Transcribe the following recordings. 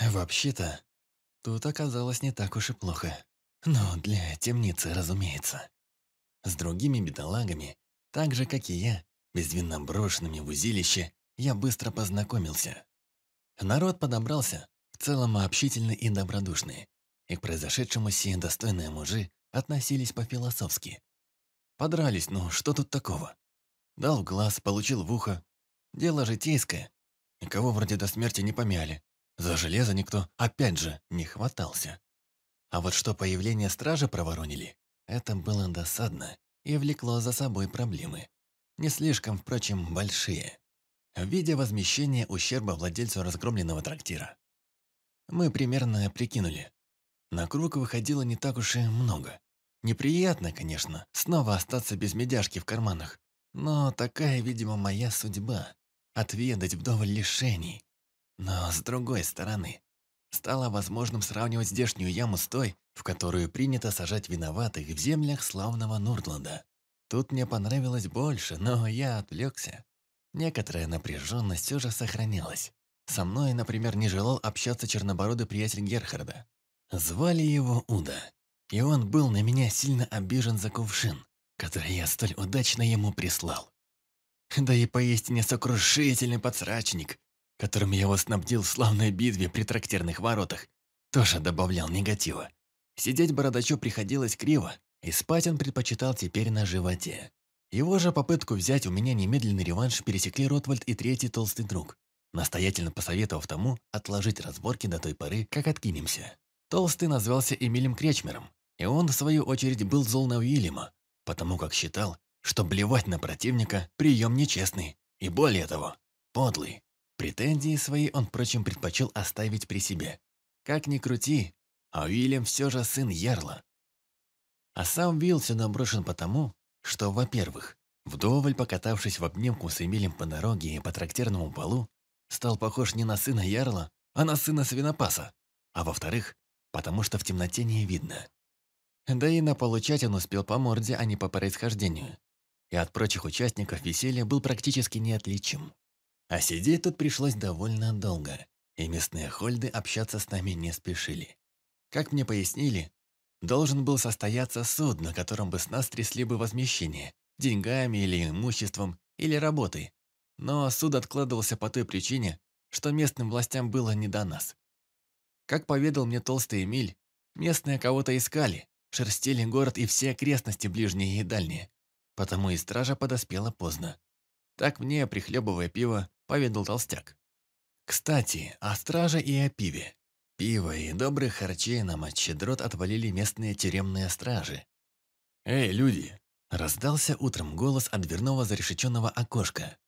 Вообще-то, тут оказалось не так уж и плохо. Но для темницы, разумеется. С другими бедолагами, так же, как и я, безвинно брошенными в узилище, я быстро познакомился. Народ подобрался, в целом общительный и добродушный, и к произошедшему сие достойные мужи относились по-философски. Подрались, ну что тут такого? Дал в глаз, получил в ухо. Дело житейское. Никого вроде до смерти не помяли. За железо никто, опять же, не хватался. А вот что появление стражи проворонили, это было досадно и влекло за собой проблемы. Не слишком, впрочем, большие. В виде возмещения ущерба владельцу разгромленного трактира. Мы примерно прикинули. На круг выходило не так уж и много. Неприятно, конечно, снова остаться без медяшки в карманах. Но такая, видимо, моя судьба – отведать вдоволь лишений. Но, с другой стороны, стало возможным сравнивать здешнюю яму с той, в которую принято сажать виноватых в землях славного Нурдланда. Тут мне понравилось больше, но я отвлекся. Некоторая напряженность все же сохранялась. Со мной, например, не желал общаться чернобородый приятель Герхарда. Звали его Уда, и он был на меня сильно обижен за кувшин, который я столь удачно ему прислал. Да и поистине сокрушительный подсрачник, которым я его снабдил в славной битве при трактирных воротах, тоже добавлял негатива. Сидеть бородачу приходилось криво, и спать он предпочитал теперь на животе. Его же попытку взять у меня немедленный реванш пересекли Ротвальд и третий толстый друг, настоятельно посоветовав тому отложить разборки до той поры, как откинемся. Толстый назвался Эмилем Кречмером, и он, в свою очередь, был зол на Уильяма, потому как считал, что блевать на противника – прием нечестный, и более того, подлый. Претензии свои он, впрочем, предпочел оставить при себе. Как ни крути, а Уильям все же сын Ярла. А сам Вилл сюда брошен потому, что, во-первых, вдоволь покатавшись в обнимку с Эмилем по дороге и по трактирному полу, стал похож не на сына Ярла, а на сына свинопаса. А во-вторых, потому что в темноте не видно. Да и на получать он успел по морде, а не по происхождению. И от прочих участников веселья был практически неотличим. А сидеть тут пришлось довольно долго, и местные хольды общаться с нами не спешили. Как мне пояснили, должен был состояться суд, на котором бы с нас трясли бы возмещение, деньгами или имуществом, или работой. Но суд откладывался по той причине, что местным властям было не до нас. Как поведал мне толстый Эмиль, местные кого-то искали, шерстили город и все окрестности ближние и дальние. Потому и стража подоспела поздно. Так мне, прихлебывая пиво, поведал толстяк. Кстати, о страже и о пиве. Пиво и добрых харчей нам от щедрот отвалили местные тюремные стражи. «Эй, люди!» – раздался утром голос от дверного зарешеченного окошка.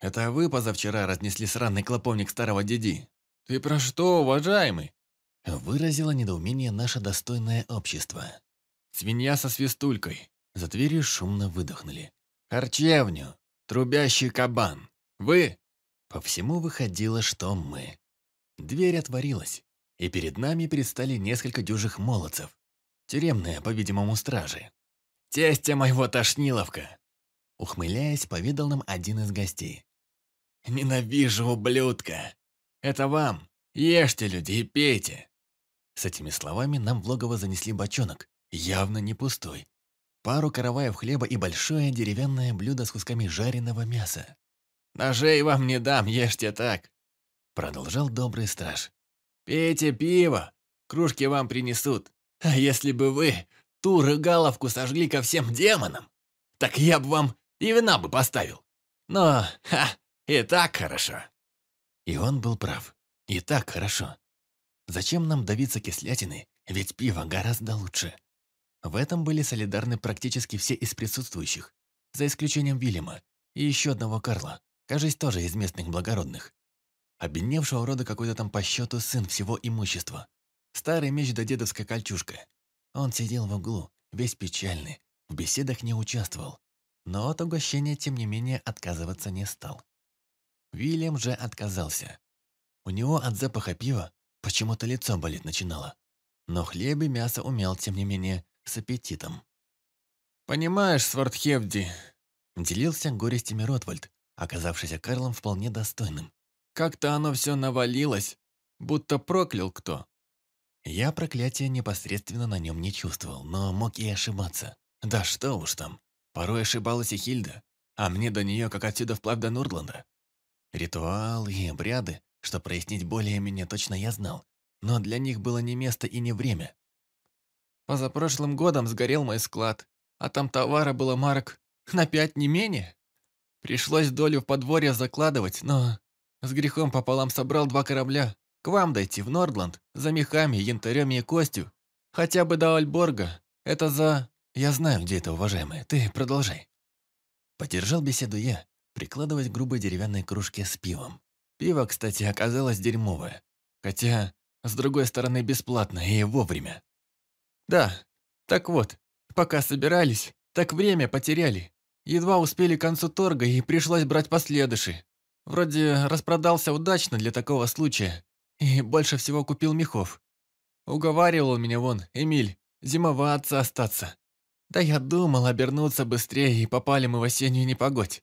«Это вы позавчера разнесли сраный клоповник старого деди?» «Ты про что, уважаемый?» – выразило недоумение наше достойное общество. «Свинья со свистулькой». За дверью шумно выдохнули. «Харчевню! Трубящий кабан! Вы?» По всему выходило, что мы. Дверь отворилась, и перед нами предстали несколько дюжих молодцев. Тюремные, по-видимому, стражи. «Тестя моего тошниловка!» Ухмыляясь, поведал нам один из гостей. «Ненавижу ублюдка! Это вам! Ешьте, люди, и пейте!» С этими словами нам в логово занесли бочонок, явно не пустой, пару караваев хлеба и большое деревянное блюдо с кусками жареного мяса. «Ножей вам не дам, ешьте так!» Продолжал добрый страж. «Пейте пиво, кружки вам принесут. А если бы вы ту рыгаловку сожгли ко всем демонам, так я бы вам и вина бы поставил. Но, ха, и так хорошо». И он был прав. И так хорошо. Зачем нам давиться кислятиной, ведь пиво гораздо лучше. В этом были солидарны практически все из присутствующих, за исключением Вильяма и еще одного Карла, кажется, тоже из местных благородных. Обедневшего рода какой-то там по счету сын всего имущества. Старый меч да дедовская кольчужка. Он сидел в углу, весь печальный, в беседах не участвовал, но от угощения, тем не менее, отказываться не стал. Вильям же отказался. У него от запаха пива почему-то лицо болеть начинало. Но хлеб и мясо умел, тем не менее, с аппетитом. «Понимаешь, Свардхевди», — делился горестями Ротвальд, оказавшийся Карлом вполне достойным. «Как-то оно все навалилось. будто проклял кто. Я проклятия непосредственно на нем не чувствовал, но мог и ошибаться. Да что уж там, порой ошибалась и Хильда, а мне до нее как отсюда вплавь до Нурдланда. Ритуалы и обряды, что прояснить более-менее точно я знал, но для них было не место и не время. Позапрошлым годом сгорел мой склад, а там товара было марок на пять не менее. Пришлось долю в подворье закладывать, но с грехом пополам собрал два корабля. К вам дойти, в Нордланд, за мехами, янтарем и костью. Хотя бы до Альборга. Это за... Я знаю, где это, уважаемый. Ты продолжай. Поддержал беседу я, прикладывать к грубой деревянной кружке с пивом. Пиво, кстати, оказалось дерьмовое. Хотя, с другой стороны, бесплатно и вовремя. Да, так вот, пока собирались, так время потеряли. Едва успели к концу торга и пришлось брать последыши. Вроде распродался удачно для такого случая. И больше всего купил мехов. Уговаривал меня вон, Эмиль, зимоваться остаться. Да я думал обернуться быстрее, и попали мы в осеннюю непогодь.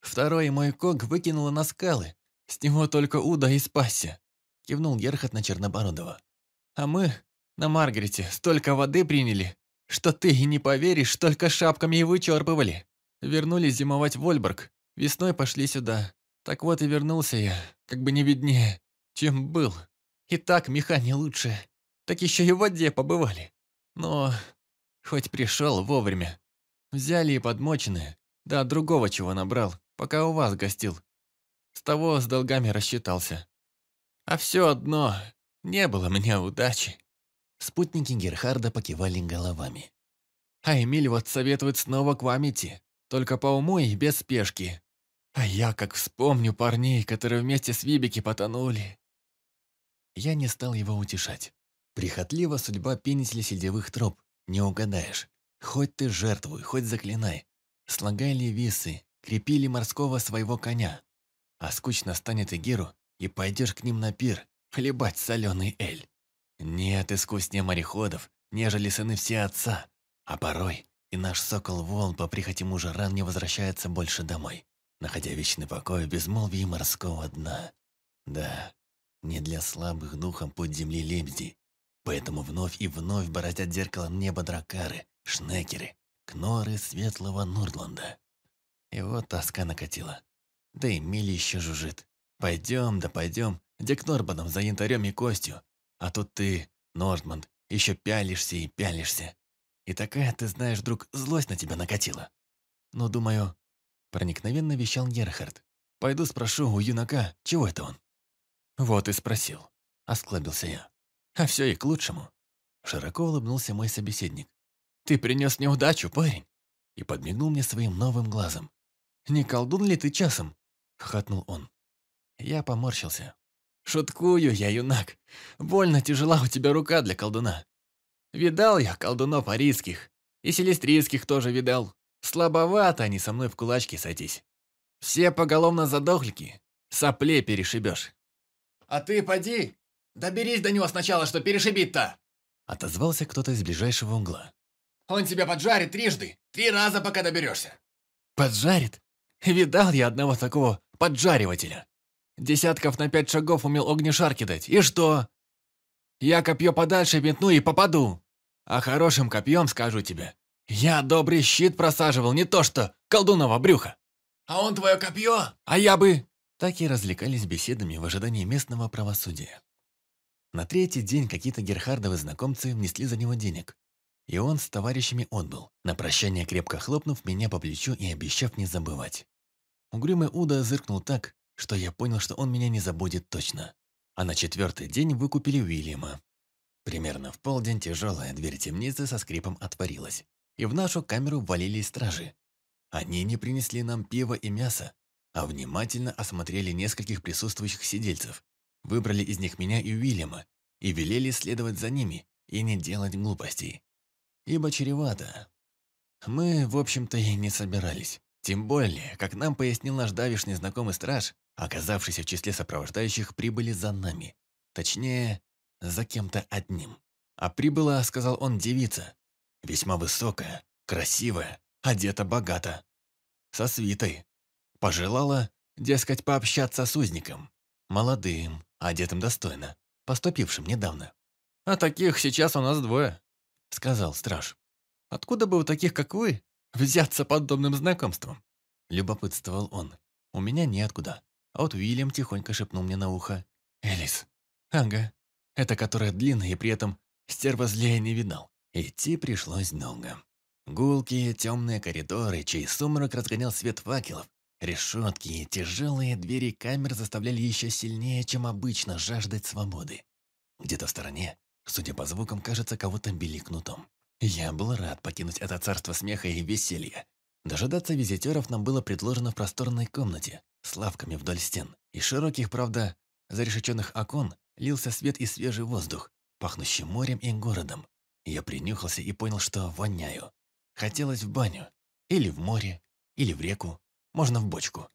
Второй мой ког выкинуло на скалы. С него только Уда и спасся. Кивнул Герхат на Чернобородова. А мы на Маргарете столько воды приняли, что ты и не поверишь, только шапками и вычерпывали. Вернулись зимовать в Вольборг. Весной пошли сюда. Так вот и вернулся я, как бы не виднее, чем был. И так меха не лучше. Так еще и в воде побывали. Но хоть пришел вовремя. Взяли и подмоченные. Да, другого чего набрал, пока у вас гостил. С того с долгами рассчитался. А все одно, не было мне удачи. Спутники Герхарда покивали головами. А Эмиль вот советует снова к вам идти, только по уму и без спешки. А я как вспомню парней, которые вместе с Вибики потонули. Я не стал его утешать. Прихотлива судьба пенителя сельдевых троп, не угадаешь. Хоть ты жертвуй, хоть заклинай. Слагай висы, крепили морского своего коня. А скучно станет Игеру, и пойдешь к ним на пир, хлебать соленый эль. Нет искуснее мореходов, нежели сыны все отца. А порой и наш сокол волн по прихоти мужа ран не возвращается больше домой находя вечный покой в безмолвии морского дна. Да, не для слабых духом путь земли лебеди, поэтому вновь и вновь бороздят зеркалом небо дракары, шнекеры, кноры светлого Нурдланда. И вот тоска накатила. Да и Милли еще жужжит. Пойдем, да пойдем, где к Норбанам за янтарем и костью. А тут ты, Нордманд, еще пялишься и пялишься. И такая, ты знаешь, вдруг злость на тебя накатила. Ну, думаю, Проникновенно вещал Герхард. «Пойду спрошу у юнака, чего это он?» «Вот и спросил», — осклабился я. «А все и к лучшему». Широко улыбнулся мой собеседник. «Ты принес неудачу, парень!» И подмигнул мне своим новым глазом. «Не колдун ли ты часом?» — хохотнул он. Я поморщился. «Шуткую я, юнак. Больно тяжела у тебя рука для колдуна. Видал я колдунов арийских. И селестрийских тоже видал. Слабовато они со мной в кулачки садись. Все поголовно задохлики. Сопле перешибешь. А ты поди, доберись до него сначала, что перешибит-то. Отозвался кто-то из ближайшего угла. Он тебя поджарит трижды, три раза, пока доберешься. Поджарит? Видал я одного такого поджаривателя. Десятков на пять шагов умел огнешар кидать. И что? Я копье подальше метну и попаду. А хорошим копьем, скажу тебе, я добрый щит просаживал, не то что колдунова брюха. А он твое копье? А я бы... Так и развлекались беседами в ожидании местного правосудия. На третий день какие-то Герхардовы знакомцы внесли за него денег. И он с товарищами отбыл, на прощание крепко хлопнув меня по плечу и обещав не забывать. Угрюмый Уда зыркнул так, что я понял, что он меня не забудет точно. А на четвертый день выкупили Уильяма. Примерно в полдень тяжелая дверь темницы со скрипом отворилась и в нашу камеру ввалились стражи. Они не принесли нам пива и мясо, а внимательно осмотрели нескольких присутствующих сидельцев, выбрали из них меня и Уильяма и велели следовать за ними и не делать глупостей. Ибо чревато. Мы, в общем-то, и не собирались. Тем более, как нам пояснил наш давишний знакомый страж, оказавшийся в числе сопровождающих, прибыли за нами. Точнее, за кем-то одним. А прибыла, сказал он, девица, Весьма высокая, красивая, одета богато. Со свитой. Пожелала, дескать, пообщаться с узником. Молодым, одетым достойно, поступившим недавно. «А таких сейчас у нас двое», — сказал страж. «Откуда бы у таких, как вы, взяться подобным знакомством?» Любопытствовал он. У меня неоткуда. А вот Уильям тихонько шепнул мне на ухо. «Элис». «Ага. Это которая длинная и при этом стерва злее не видал. Идти пришлось долго. Гулкие темные коридоры, чей сумрак разгонял свет факелов, решетки и тяжелые двери камер заставляли еще сильнее, чем обычно, жаждать свободы. Где-то в стороне, судя по звукам, кажется, кого-то били кнутом. Я был рад покинуть это царство смеха и веселья. Дожидаться визитеров нам было предложено в просторной комнате, с лавками вдоль стен. Из широких, правда, зарешеченных окон лился свет и свежий воздух, пахнущий морем и городом. Я принюхался и понял, что воняю. Хотелось в баню. Или в море, или в реку, можно в бочку.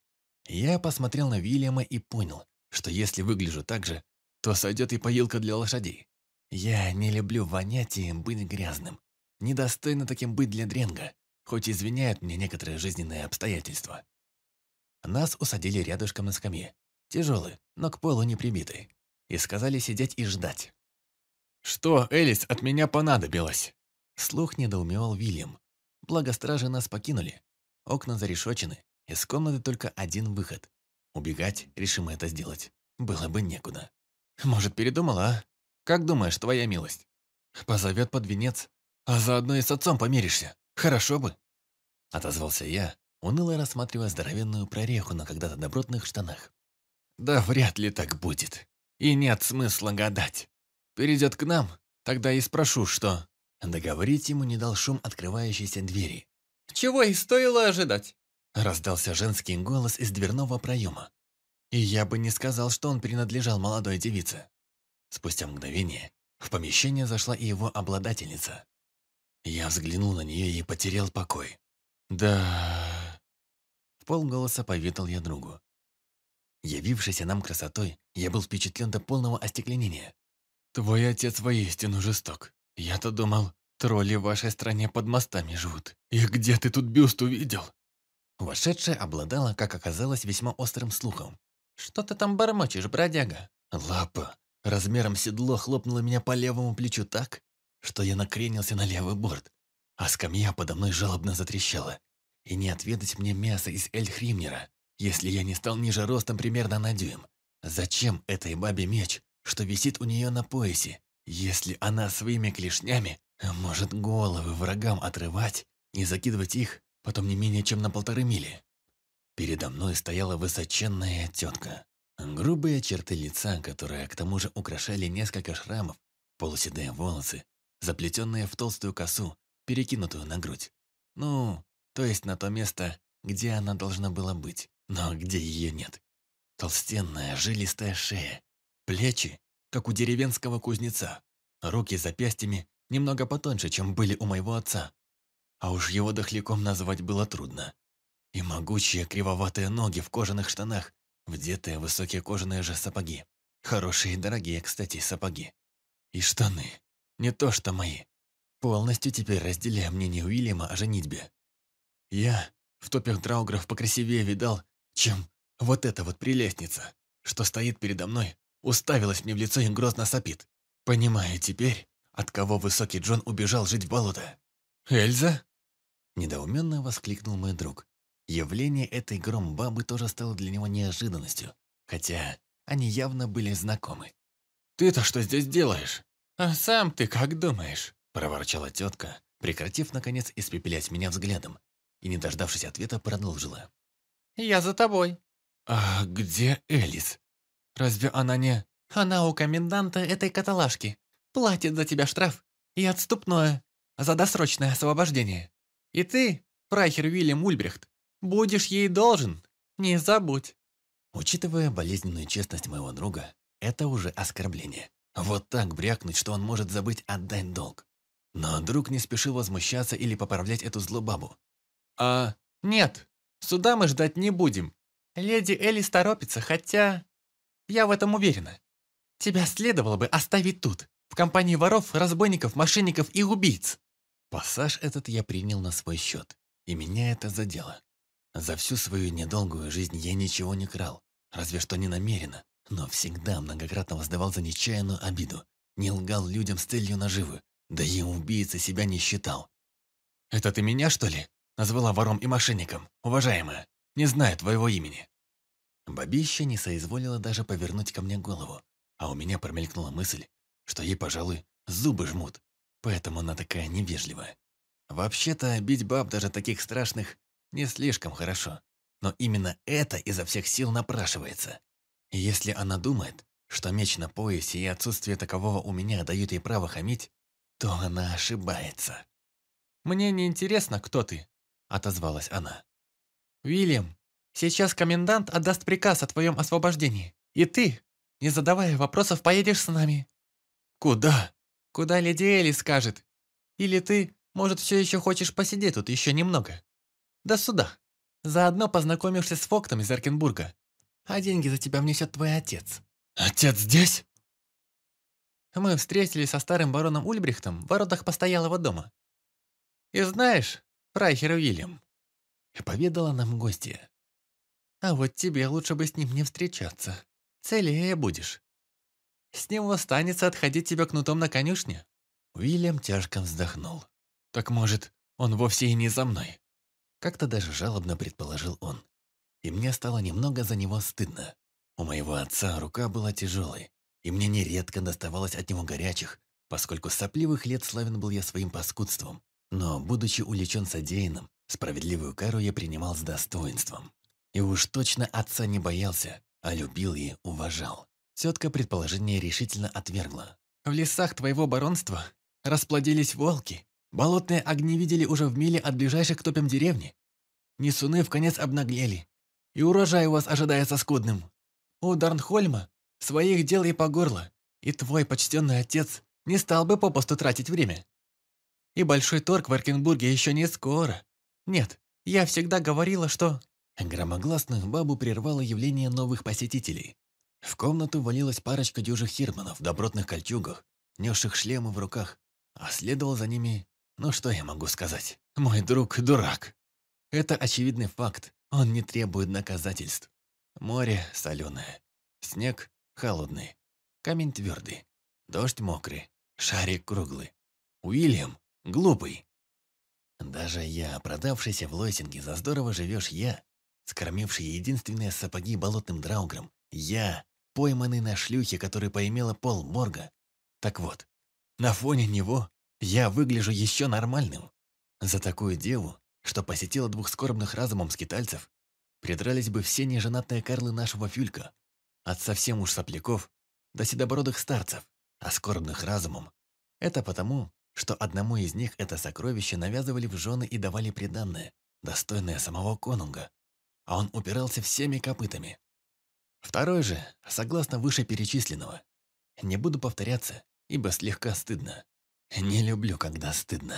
Я посмотрел на Вильяма и понял, что если выгляжу так же, то сойдет и поилка для лошадей. Я не люблю вонять и быть грязным. Недостойно таким быть для Дренга, хоть извиняют мне некоторые жизненные обстоятельства. Нас усадили рядышком на скамье, тяжелый, но к полу не прибитый, и сказали сидеть и ждать. «Что, Элис, от меня понадобилось?» Слух недоумевал Вильям. Благо стражи нас покинули. Окна зарешочены, из комнаты только один выход. Убегать, решим это сделать, было бы некуда. Может, передумала, а? Как думаешь, твоя милость? Позовет под венец, а заодно и с отцом помиришься. Хорошо бы. Отозвался я, уныло рассматривая здоровенную прореху на когда-то добротных штанах. Да вряд ли так будет. И нет смысла гадать. Перейдет к нам, тогда и спрошу, что... Договорить ему не дал шум открывающейся двери. «Чего и стоило ожидать?» Раздался женский голос из дверного проема. И я бы не сказал, что он принадлежал молодой девице. Спустя мгновение в помещение зашла и его обладательница. Я взглянул на нее и потерял покой. «Да...» В полголоса поведал я другу. Явившийся нам красотой, я был впечатлен до полного остекленения. «Твой отец воистину жесток. Я-то думал, тролли в вашей стране под мостами живут. И где ты тут бюст увидел?» Вошедшая обладала, как оказалось, весьма острым слухом. «Что ты там бормочешь, бродяга?» Лапа размером седло хлопнула меня по левому плечу так, что я накренился на левый борт, а скамья подо мной жалобно затрещала. И не отведать мне мясо из Эльхримнера, если я не стал ниже ростом примерно на дюйм. Зачем этой бабе меч, что висит у нее на поясе, если она своими клешнями может головы врагам отрывать и закидывать их потом не менее чем на полторы мили? Передо мной стояла высоченная тетка. Грубые черты лица, которые к тому же украшали несколько шрамов, полуседые волосы, заплетенные в толстую косу, перекинутую на грудь. Ну, то есть на то место, где она должна была быть, но где ее нет. Толстенная, жилистая шея, плечи, как у деревенского кузнеца, руки запястьями немного потоньше, чем были у моего отца. А уж его дохляком назвать было трудно. И могучие кривоватые ноги в кожаных штанах, вдетые высокие кожаные же сапоги. Хорошие и дорогие, кстати, сапоги. И штаны. Не то что мои. Полностью теперь разделяя мнение Уильяма о женитьбе. Я в топях драугров покрасивее видал, чем вот эта вот прелестница, что стоит передо мной, уставилась мне в лицо и грозно сопит. Понимаю теперь, от кого высокий Джон убежал жить в болото. «Эльза?» Недоуменно воскликнул мой друг. Явление этой гром-бабы тоже стало для него неожиданностью, хотя они явно были знакомы. «Ты-то что здесь делаешь? А сам ты как думаешь?» проворчала тетка, прекратив, наконец, испепелять меня взглядом, и, не дождавшись ответа, продолжила. «Я за тобой». «А где Элис? Разве она не...» «Она у коменданта этой каталажки. Платит за тебя штраф и отступное за досрочное освобождение. И ты, прайхер Вильям Ульбрехт, Будешь ей должен, не забудь». Учитывая болезненную честность моего друга, это уже оскорбление. Вот так брякнуть, что он может забыть отдать долг. Но друг не спешил возмущаться или поправлять эту злобабу. «А, нет, суда мы ждать не будем. Леди Элис торопится, хотя... Я в этом уверена. Тебя следовало бы оставить тут, в компании воров, разбойников, мошенников и убийц». Пассаж этот я принял на свой счет, и меня это задело. За всю свою недолгую жизнь я ничего не крал, разве что не намеренно, но всегда многократно воздавал за нечаянную обиду, не лгал людям с целью наживы, да и убийца себя не считал. «Это ты меня, что ли, назвала вором и мошенником, уважаемая? Не знаю твоего имени». Бабища не соизволила даже повернуть ко мне голову, а у меня промелькнула мысль, что ей, пожалуй, зубы жмут, поэтому она такая невежливая. Вообще-то, бить баб даже таких страшных не слишком хорошо, но именно это изо всех сил напрашивается. И если она думает, что меч на поясе и отсутствие такового у меня дают ей право хамить, то она ошибается. «Мне не интересно, кто ты», — отозвалась она. «Уильям, сейчас комендант отдаст приказ о твоем освобождении, и ты, не задавая вопросов, поедешь с нами». «Куда?» «Куда леди Элли скажет. Или ты, может, все еще хочешь посидеть тут еще немного. Да сюда. Заодно познакомишься с Фоктом из Аркенбурга, а деньги за тебя внесет твой отец». «Отец здесь?» Мы встретились со старым бароном Ульбрихтом в воротах постоялого дома. И знаешь, Райхер Уильям, поведала нам гостья. А вот тебе лучше бы с ним не встречаться. Целее будешь. С ним останется отходить тебя кнутом на конюшне. Уильям тяжко вздохнул. Так может, он вовсе и не за мной? Как-то даже жалобно предположил он. И мне стало немного за него стыдно. У моего отца рука была тяжелой, и мне нередко доставалось от него горячих, поскольку с сопливых лет славен был я своим паскудством. Но, будучи увлечен содеянным, справедливую кару я принимал с достоинством. И уж точно отца не боялся, а любил и уважал. Тетка предположение решительно отвергла. «В лесах твоего баронства расплодились волки. Болотные огни видели уже в миле от ближайших к топям деревни. Несуны в конец обнаглели, и урожай у вас ожидается скудным. У Дарнхольма своих дел и по горло, и твой почтенный отец не стал бы попусту тратить время. И большой торг в Аркенбурге еще не скоро. Нет, я всегда говорила, что...» Громогласную бабу прервало явление новых посетителей. В комнату валилась парочка дюжих хирманов в добротных кольчугах, несших шлемы в руках, а следовал за ними... Ну что я могу сказать? Мой друг – дурак. Это очевидный факт, он не требует доказательств. Море соленое, снег холодный, камень твердый, дождь мокрый, шарик круглый. Уильям глупый. Даже я, продавшийся в Лойсинге за здорово живешь я, скормивший единственные сапоги болотным драугром, я, пойманный на шлюхе, который поимела пол морга. Так вот, на фоне него я выгляжу еще нормальным. За такую деву, что посетила двух скорбных разумом скитальцев, придрались бы все неженатые карлы нашего фюлька, от совсем уж сопляков до седобородых старцев, а скорбных разумом. Это потому, что одному из них это сокровище навязывали в жены и давали приданное, достойное самого конунга, а он упирался всеми копытами. Второй же, согласно вышеперечисленного, не буду повторяться, ибо слегка стыдно. Не люблю, когда стыдно.